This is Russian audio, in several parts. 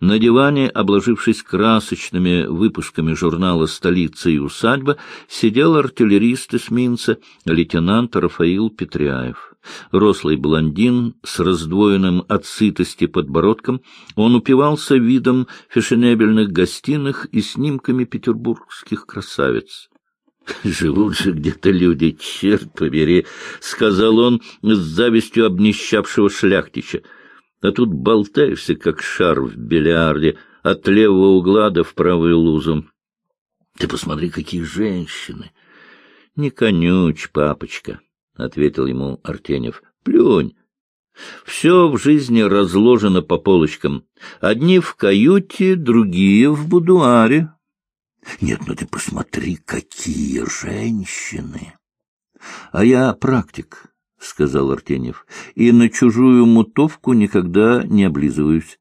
На диване, обложившись красочными выпусками журнала «Столица и усадьба», сидел артиллерист эсминца лейтенант Рафаил Петряев. Рослый блондин с раздвоенным от сытости подбородком, он упивался видом фешенебельных гостиных и снимками петербургских красавиц. «Живут же где-то люди, черт побери!» — сказал он с завистью обнищавшего шляхтича. «А тут болтаешься, как шар в бильярде, от левого угла до в правую лузу. Ты посмотри, какие женщины!» «Не конюч, папочка!» — ответил ему Артенев. — Плюнь. Все в жизни разложено по полочкам. Одни в каюте, другие в будуаре. — Нет, ну ты посмотри, какие женщины! — А я практик, — сказал Артенев, — и на чужую мутовку никогда не облизываюсь.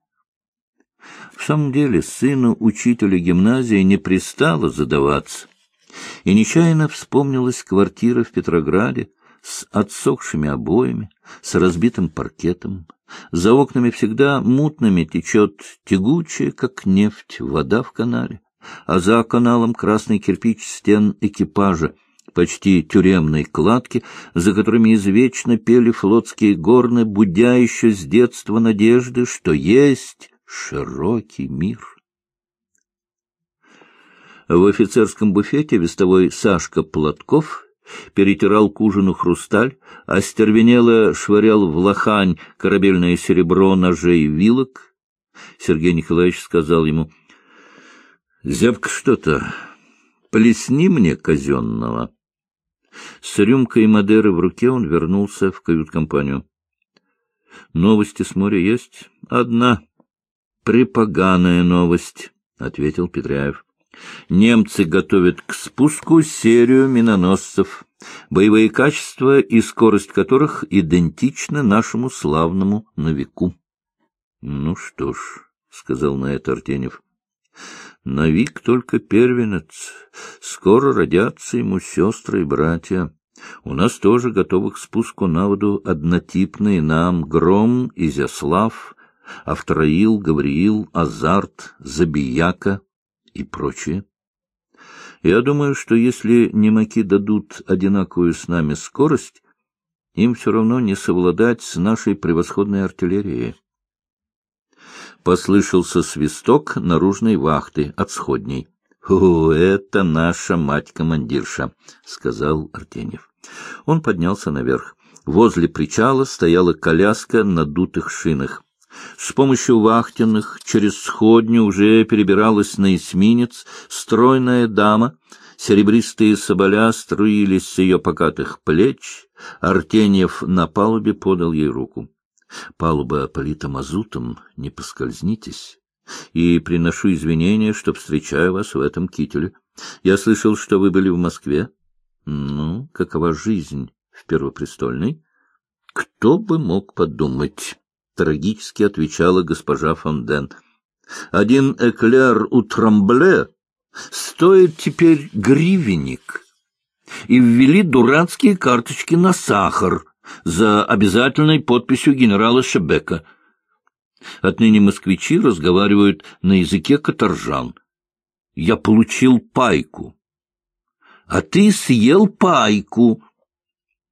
В самом деле сыну учителя гимназии не пристало задаваться. И нечаянно вспомнилась квартира в Петрограде, с отсохшими обоями, с разбитым паркетом. За окнами всегда мутными течет тягучая, как нефть, вода в канале, а за каналом красный кирпич стен экипажа, почти тюремной кладки, за которыми извечно пели флотские горны, будя еще с детства надежды, что есть широкий мир. В офицерском буфете вестовой Сашка Платков перетирал к ужину хрусталь, остервенело швырял в лохань корабельное серебро ножей вилок. Сергей Николаевич сказал ему, — Зябка что-то, плесни мне казенного. С рюмкой Мадеры в руке он вернулся в кают-компанию. — Новости с моря есть? — Одна. — Припоганая новость, — ответил Петряев. Немцы готовят к спуску серию миноносцев, боевые качества и скорость которых идентичны нашему славному Новику. — Ну что ж, — сказал на это Артенев, — Новик только первенец, скоро родятся ему сестры и братья. У нас тоже готовы к спуску на воду однотипные нам Гром, Изяслав, Автроил, Гавриил, Азарт, Забияка — и прочее. Я думаю, что если немаки дадут одинаковую с нами скорость, им все равно не совладать с нашей превосходной артиллерией. Послышался свисток наружной вахты от сходней. — О, это наша мать-командирша, — сказал Артеньев. Он поднялся наверх. Возле причала стояла коляска на дутых шинах. С помощью вахтенных через сходню уже перебиралась на эсминец стройная дама, серебристые соболя струились с ее покатых плеч, Артеньев на палубе подал ей руку. Палуба полита мазутом, не поскользнитесь. И приношу извинения, что встречаю вас в этом кителе. Я слышал, что вы были в Москве. Ну, какова жизнь в Первопрестольной? Кто бы мог подумать... — трагически отвечала госпожа Фонден. — Один эклер у Трамбле стоит теперь гривенник. И ввели дурацкие карточки на сахар за обязательной подписью генерала Шебека. Отныне москвичи разговаривают на языке каторжан. Я получил пайку. А ты съел пайку.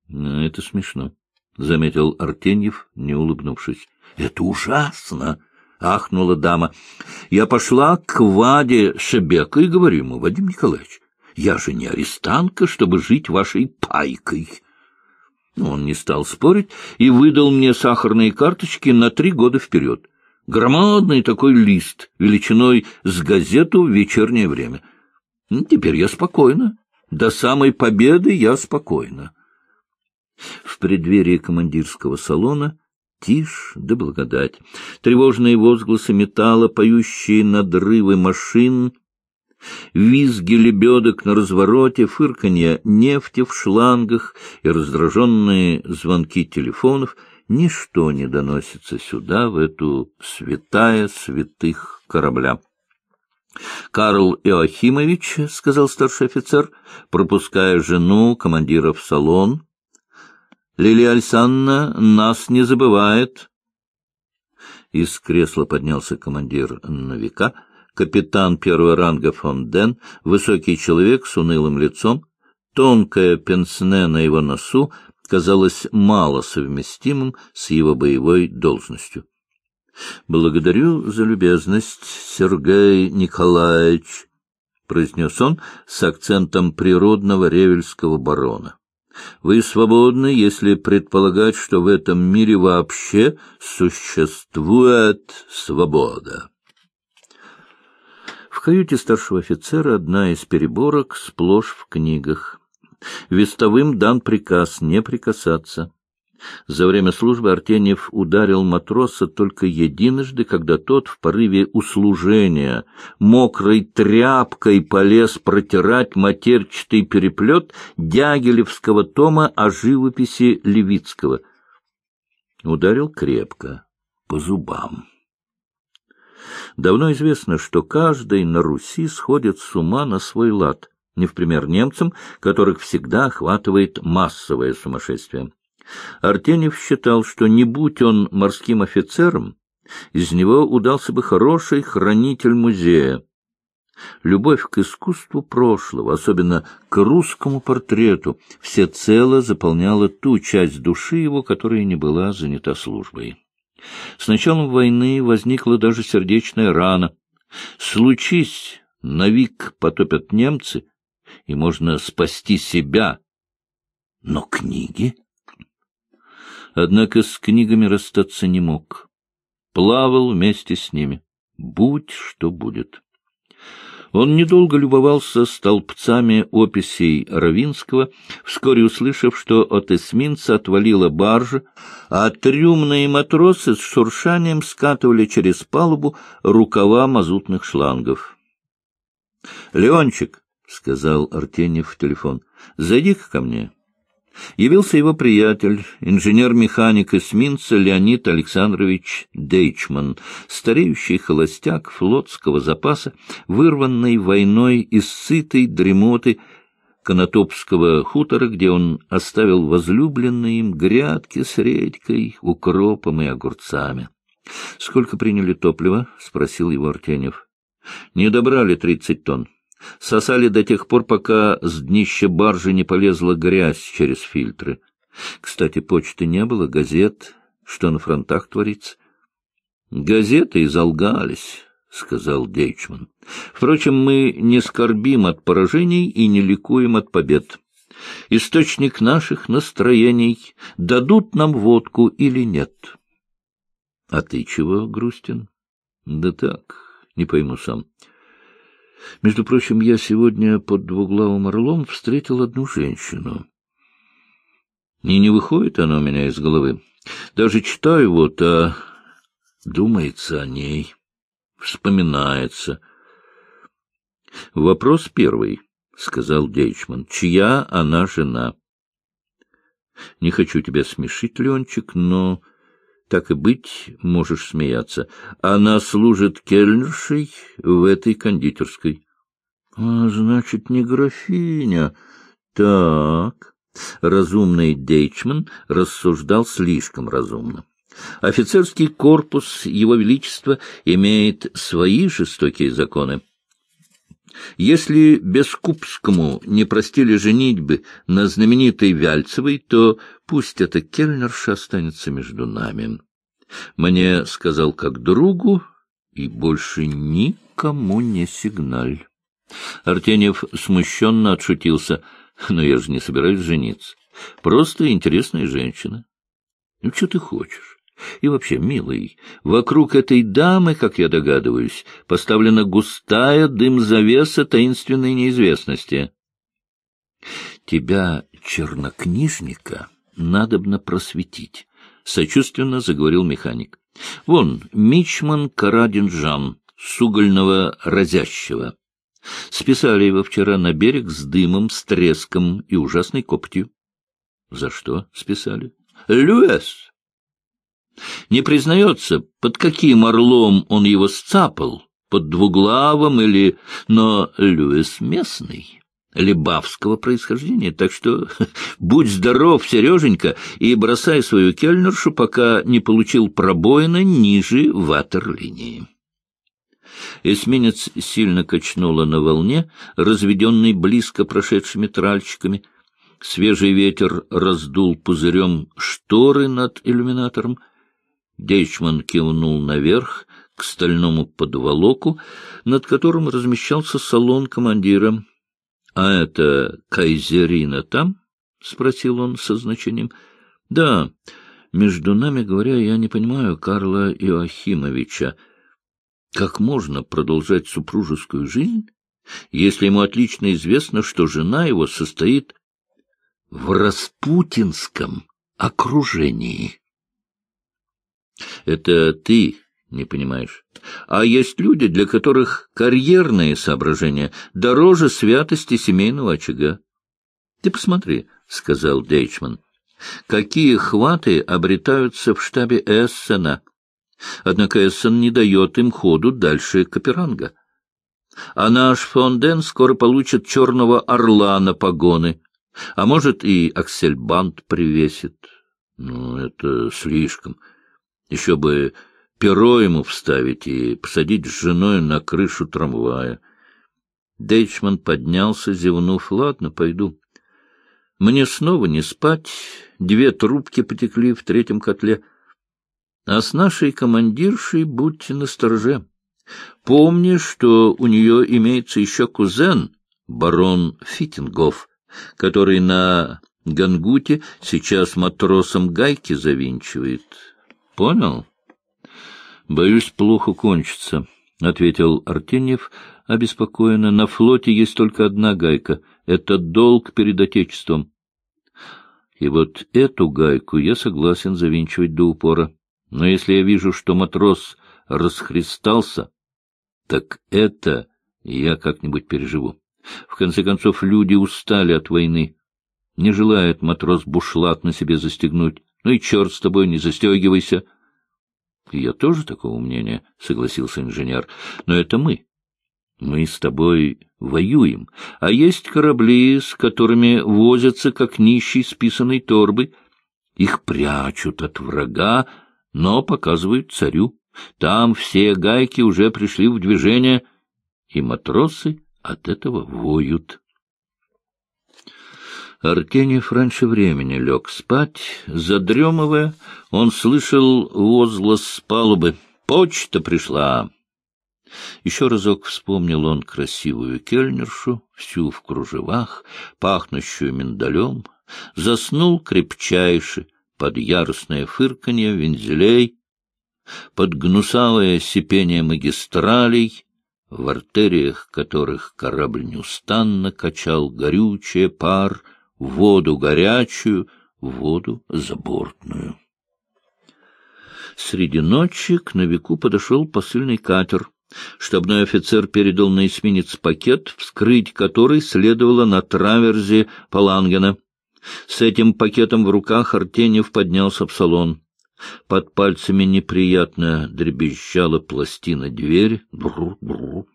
Ну, это смешно. — заметил Артеньев, не улыбнувшись. — Это ужасно! — ахнула дама. Я пошла к Ваде Шебека и говорю ему, — Вадим Николаевич, я же не арестантка, чтобы жить вашей пайкой. Он не стал спорить и выдал мне сахарные карточки на три года вперед. Громадный такой лист, величиной с газету в вечернее время. Теперь я спокойна. До самой победы я спокойна. В преддверии командирского салона тишь да благодать. Тревожные возгласы металла, поющие надрывы машин, визги лебедок на развороте, фырканье нефти в шлангах и раздраженные звонки телефонов — ничто не доносится сюда, в эту святая святых корабля. — Карл Иоахимович, — сказал старший офицер, пропуская жену командира в салон, Лилия Александровна нас не забывает. Из кресла поднялся командир новика, капитан первого ранга фон Ден, высокий человек с унылым лицом, тонкое пенсне на его носу казалось мало совместимым с его боевой должностью. — Благодарю за любезность, Сергей Николаевич, — произнес он с акцентом природного ревельского барона. — Вы свободны, если предполагать, что в этом мире вообще существует свобода. В каюте старшего офицера одна из переборок сплошь в книгах. Вестовым дан приказ не прикасаться. За время службы Артеньев ударил матроса только единожды, когда тот в порыве услужения мокрой тряпкой полез протирать матерчатый переплет Дягилевского тома о живописи Левицкого. Ударил крепко, по зубам. Давно известно, что каждый на Руси сходит с ума на свой лад, не в пример немцам, которых всегда охватывает массовое сумасшествие. Артеньев считал, что не будь он морским офицером, из него удался бы хороший хранитель музея. Любовь к искусству прошлого, особенно к русскому портрету, всецело заполняла ту часть души его, которая не была занята службой. С началом войны возникла даже сердечная рана. Случись, навик потопят немцы, и можно спасти себя. Но книги... Однако с книгами расстаться не мог. Плавал вместе с ними. Будь что будет. Он недолго любовался столбцами описей Равинского, вскоре услышав, что от эсминца отвалила баржа, а трюмные матросы с шуршанием скатывали через палубу рукава мазутных шлангов. — Леончик, — сказал Артеньев в телефон, — зайди-ка ко мне. Явился его приятель, инженер-механик эсминца Леонид Александрович Дейчман, стареющий холостяк флотского запаса, вырванный войной из сытой дремоты Конотопского хутора, где он оставил возлюбленные им грядки с редькой, укропом и огурцами. — Сколько приняли топлива? — спросил его Артеньев. — Не добрали тридцать тонн. Сосали до тех пор, пока с днища баржи не полезла грязь через фильтры. Кстати, почты не было, газет. Что на фронтах творится? Газеты изолгались, — сказал Дейчман. Впрочем, мы не скорбим от поражений и не ликуем от побед. Источник наших настроений — дадут нам водку или нет. — А ты чего грустен? — Да так, не пойму сам. Между прочим, я сегодня под двуглавым орлом встретил одну женщину. И не выходит она у меня из головы. Даже читаю вот, а думается о ней, вспоминается. Вопрос первый, — сказал Дейчман. Чья она жена? Не хочу тебя смешить, Ленчик, но так и быть, можешь смеяться. Она служит кельнершей в этой кондитерской. — А, значит, не графиня. Так. Разумный Дейчман рассуждал слишком разумно. Офицерский корпус Его Величества имеет свои жестокие законы. Если Бескупскому не простили женитьбы на знаменитой Вяльцевой, то пусть эта кельнерша останется между нами. Мне сказал как другу, и больше никому не сигналь. Артеньев смущенно отшутился. Но я же не собираюсь жениться. Просто интересная женщина. Ну, что ты хочешь? И вообще, милый, вокруг этой дамы, как я догадываюсь, поставлена густая дым-завеса таинственной неизвестности. Тебя, чернокнижника, надобно просветить, — сочувственно заговорил механик. Вон, Мичман Карадинжан, с угольного разящего. Списали его вчера на берег с дымом, с треском и ужасной коптью. За что списали? Люэс! Не признается, под каким орлом он его сцапал, под двуглавым или... Но Льюис местный. лебавского происхождения, так что будь здоров, Сереженька, и бросай свою кельнершу, пока не получил пробоина ниже ватерлинии. Эсминец сильно качнуло на волне, разведенной близко прошедшими тральщиками. Свежий ветер раздул пузырем шторы над иллюминатором. Дейчман кивнул наверх, к стальному подволоку, над которым размещался салон командира. — А это Кайзерина там? — спросил он со значением. — Да. Между нами говоря, я не понимаю Карла Иоахимовича. Как можно продолжать супружескую жизнь, если ему отлично известно, что жена его состоит в распутинском окружении? — Это ты не понимаешь. А есть люди, для которых карьерные соображения дороже святости семейного очага. — Ты посмотри, — сказал Дейчман, — какие хваты обретаются в штабе Эссена. Однако Эссен не дает им ходу дальше Каперанга. А наш фонден скоро получит черного орла на погоны, а может и аксельбант привесит. Ну, это слишком. Еще бы перо ему вставить и посадить с женой на крышу трамвая. Дейчман поднялся, зевнув. — Ладно, пойду. Мне снова не спать. Две трубки потекли в третьем котле. А с нашей командиршей будьте настороже. Помни, что у нее имеется еще кузен, барон Фитингов, который на Гангуте сейчас матросом гайки завинчивает. Понял? —— Боюсь, плохо кончится, — ответил Артеньев обеспокоенно. — На флоте есть только одна гайка — это долг перед Отечеством. И вот эту гайку я согласен завинчивать до упора. Но если я вижу, что матрос расхристался, так это я как-нибудь переживу. В конце концов, люди устали от войны. Не желает матрос бушлат на себе застегнуть. Ну и черт с тобой, не застегивайся. —— Я тоже такого мнения, — согласился инженер. — Но это мы. Мы с тобой воюем, а есть корабли, с которыми возятся, как нищий списанной торбы. Их прячут от врага, но показывают царю. Там все гайки уже пришли в движение, и матросы от этого воют. Артеньев раньше времени лег спать. Задремывая, он слышал возглас с палубы. «Почта пришла!» Еще разок вспомнил он красивую кельнершу, всю в кружевах, пахнущую миндалем, заснул крепчайше под яростное фырканье вензелей, под гнусавое сипение магистралей, в артериях которых корабль неустанно качал горючее, пар — воду горячую, воду забортную. Среди ночи к новику подошел посыльный катер. Штабной офицер передал на эсминец пакет, вскрыть который следовало на траверзе Палангена. С этим пакетом в руках Артеньев поднялся в салон. Под пальцами неприятно дребезжала пластина дверь. Бру-бру.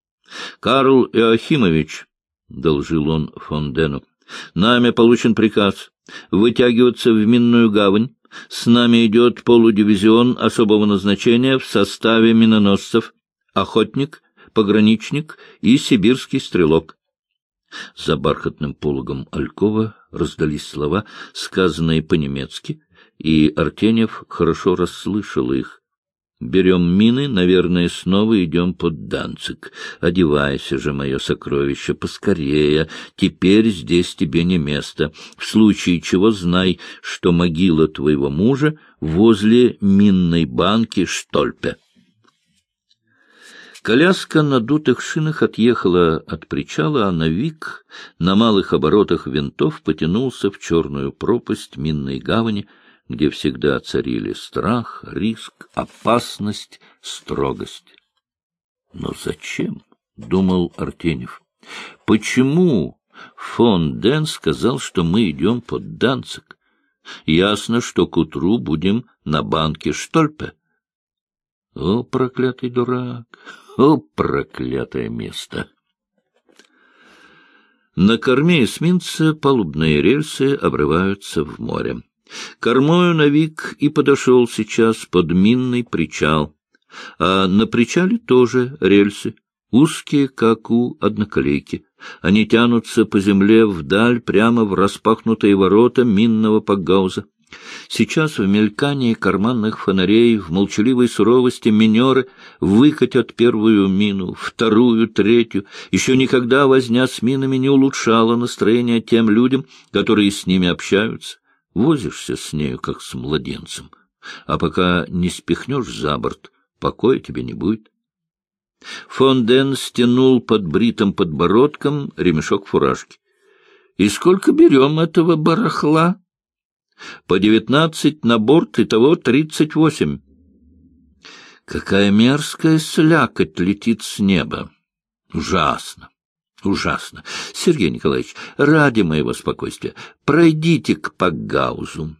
— Карл Иохимович, — должил он Фондену, Нами получен приказ вытягиваться в минную гавань. С нами идет полудивизион особого назначения в составе миноносцев, охотник, пограничник и сибирский стрелок. За бархатным пологом Алькова раздались слова, сказанные по-немецки, и Артеньев хорошо расслышал их. Берем мины, наверное, снова идем под Данцик. Одевайся же, мое сокровище, поскорее. Теперь здесь тебе не место. В случае чего знай, что могила твоего мужа возле минной банки Штольпе. Коляска на дутых шинах отъехала от причала, а Навик на малых оборотах винтов потянулся в черную пропасть минной гавани — где всегда царили страх, риск, опасность, строгость. Но зачем? — думал Артенев. — Почему фон Ден сказал, что мы идем под Данцик? Ясно, что к утру будем на банке Штольпе. О, проклятый дурак! О, проклятое место! На корме эсминца палубные рельсы обрываются в море. Кормою навик и подошел сейчас под минный причал. А на причале тоже рельсы, узкие, как у одноколейки. Они тянутся по земле вдаль, прямо в распахнутые ворота минного пакгауза. Сейчас в мелькании карманных фонарей, в молчаливой суровости минеры выкатят первую мину, вторую, третью. Еще никогда возня с минами не улучшала настроение тем людям, которые с ними общаются. Возишься с нею, как с младенцем. А пока не спихнешь за борт, покоя тебе не будет. Фон Ден стянул под бритым подбородком ремешок фуражки. — И сколько берем этого барахла? — По девятнадцать на борт, и того тридцать восемь. Какая мерзкая слякоть летит с неба. Ужасно, ужасно. Сергей Николаевич, ради моего спокойствия, пройдите к Пакгаузу.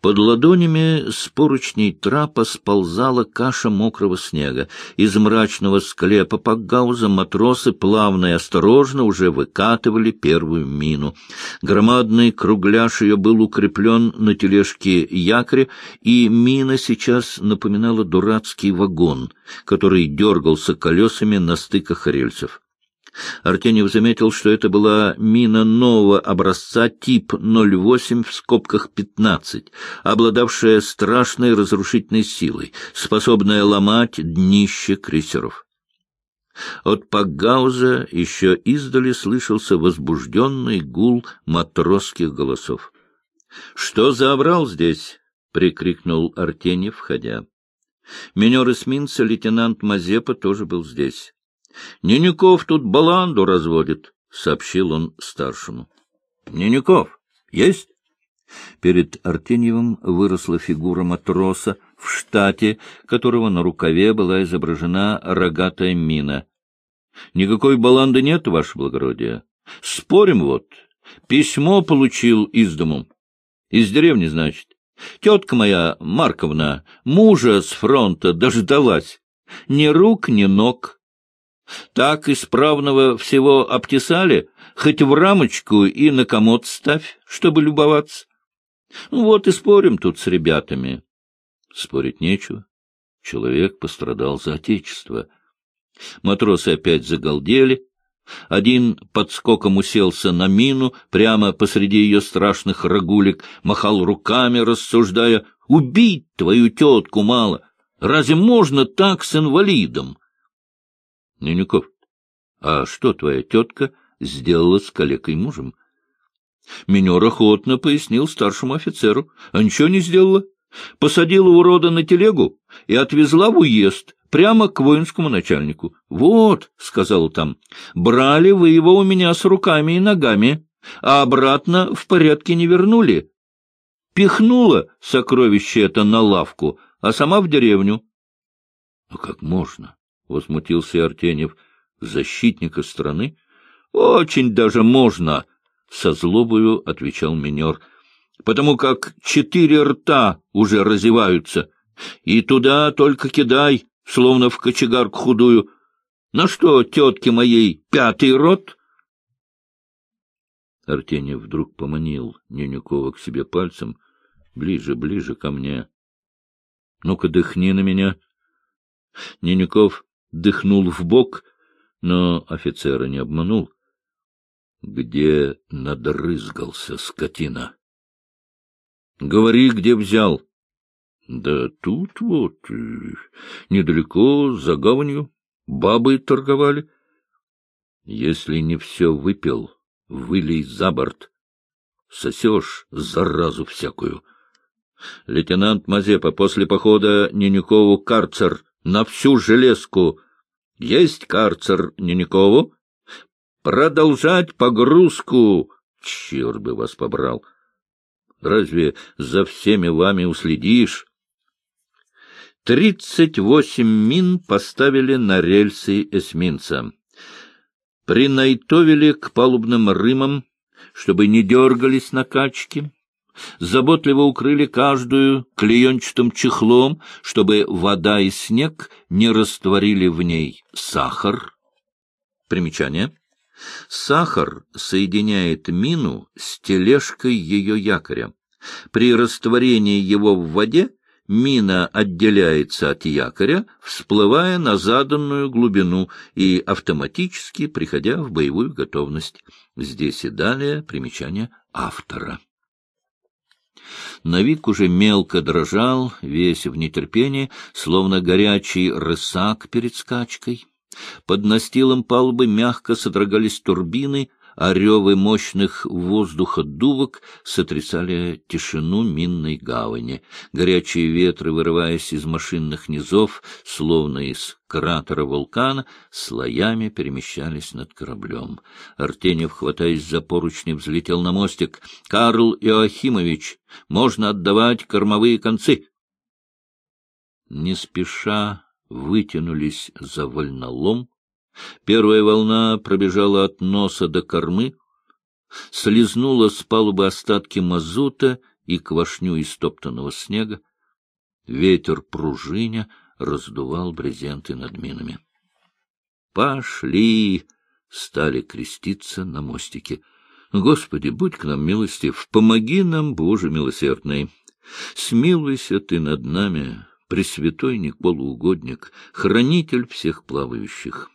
Под ладонями с поручней трапа сползала каша мокрого снега. Из мрачного склепа Пакгауза матросы плавно и осторожно уже выкатывали первую мину. Громадный кругляш ее был укреплен на тележке якоря, и мина сейчас напоминала дурацкий вагон, который дергался колесами на стыках рельсов. Артеньев заметил, что это была мина нового образца тип 08 в скобках 15, обладавшая страшной разрушительной силой, способная ломать днище крейсеров. От Пакгауза еще издали слышался возбужденный гул матросских голосов. — Что за обрал здесь? — прикрикнул Артеньев, входя. Минер эсминца лейтенант Мазепа тоже был здесь. — Ненюков тут баланду разводит, — сообщил он старшему. — Ненюков, есть? Перед Артеньевым выросла фигура матроса в штате, которого на рукаве была изображена рогатая мина. — Никакой баланды нет, ваше благородие. Спорим вот. Письмо получил из дому. Из деревни, значит. Тетка моя, Марковна, мужа с фронта дождалась. Ни рук, ни ног. Так исправного всего обтесали, хоть в рамочку и на комод ставь, чтобы любоваться. Ну вот и спорим тут с ребятами. Спорить нечего. Человек пострадал за отечество. Матросы опять загалдели. Один подскоком уселся на мину, прямо посреди ее страшных рогулек, махал руками, рассуждая, «Убить твою тетку мало! Разве можно так с инвалидом?» — Нюнюков, а что твоя тетка сделала с калекой мужем? Минер охотно пояснил старшему офицеру. А ничего не сделала. Посадила урода на телегу и отвезла в уезд, прямо к воинскому начальнику. — Вот, — сказал там, — брали вы его у меня с руками и ногами, а обратно в порядке не вернули. Пихнула сокровище это на лавку, а сама в деревню. — Ну как можно? — возмутился Артеньев. — Защитника страны? — Очень даже можно, — со злобою отвечал минер, — потому как четыре рта уже разеваются, и туда только кидай, словно в кочегарку худую. На что тетке моей пятый рот? Артеньев вдруг поманил Нюнюкова к себе пальцем. — Ближе, ближе ко мне. — Ну-ка, дыхни на меня. Нюнюков дыхнул в бок, но офицера не обманул. Где надрызгался скотина? — Говори, где взял. — Да тут вот, э, недалеко, за гаванью, бабы торговали. — Если не все выпил, вылей за борт. Сосешь заразу всякую. Лейтенант Мазепа после похода Ненюкову карцер на всю железку. Есть карцер Нюникову? Продолжать погрузку. Черт бы вас побрал. Разве за всеми вами уследишь? Тридцать восемь мин поставили на рельсы эсминца. Принайтовили к палубным рымам, чтобы не дергались накачки заботливо укрыли каждую клеенчатым чехлом, чтобы вода и снег не растворили в ней сахар. Примечание. Сахар соединяет мину с тележкой ее якоря. При растворении его в воде мина отделяется от якоря, всплывая на заданную глубину и автоматически приходя в боевую готовность. Здесь и далее примечание автора. Навик уже мелко дрожал, весь в нетерпении, словно горячий рысак перед скачкой. Под настилом палубы мягко содрогались турбины, а мощных воздуходувок сотрясали тишину минной гавани. Горячие ветры, вырываясь из машинных низов, словно из кратера вулкана, слоями перемещались над кораблем. Артеньев, хватаясь за поручни, взлетел на мостик. — Карл Иоахимович, можно отдавать кормовые концы! Не спеша вытянулись за вольнолом, Первая волна пробежала от носа до кормы, слезнула с палубы остатки мазута и квашню истоптанного снега. Ветер пружиня раздувал брезенты над минами. «Пошли!» — стали креститься на мостике. «Господи, будь к нам милостив, помоги нам, Боже милосердный! Смилуйся ты над нами, Пресвятой Никола Угодник, хранитель всех плавающих!»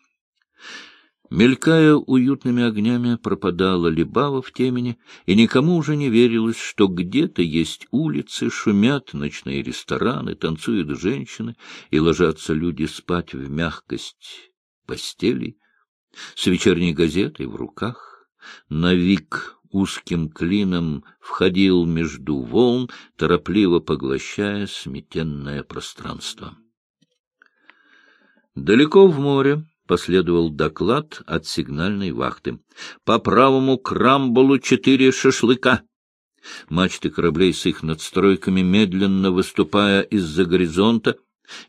Мелькая уютными огнями, пропадала Либава в темени, и никому уже не верилось, что где-то есть улицы, шумят ночные рестораны, танцуют женщины, и ложатся люди спать в мягкость постелей, с вечерней газетой в руках. Навик узким клином входил между волн, торопливо поглощая сметенное пространство. Далеко в море последовал доклад от сигнальной вахты. «По правому крамбулу четыре шашлыка!» Мачты кораблей с их надстройками, медленно выступая из-за горизонта,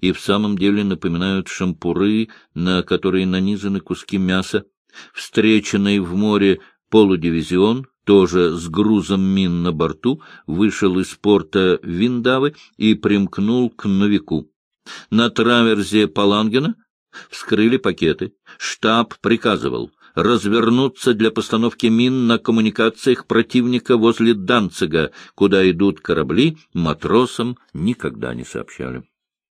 и в самом деле напоминают шампуры, на которые нанизаны куски мяса. Встреченный в море полудивизион, тоже с грузом мин на борту, вышел из порта Виндавы и примкнул к Новику. На траверзе Палангена Вскрыли пакеты. Штаб приказывал развернуться для постановки мин на коммуникациях противника возле Данцига, куда идут корабли, матросам никогда не сообщали.